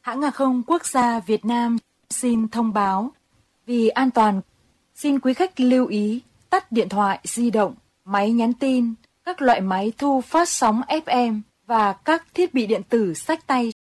Hãng hàng không quốc gia Việt Nam xin thông báo vì an toàn xin quý khách lưu ý tắt điện thoại di động, máy nhắn tin, các loại máy thu phát sóng FM và các thiết bị điện tử sách tay.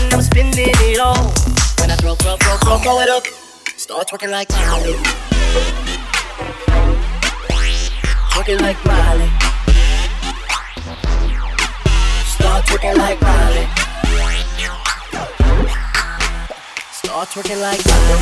and I'm spinning it all. When I throw, throw, throw, throw, throw it up, start twerking like Molly. Twerking like Molly. Start twerking like Molly. Start twerking like Molly.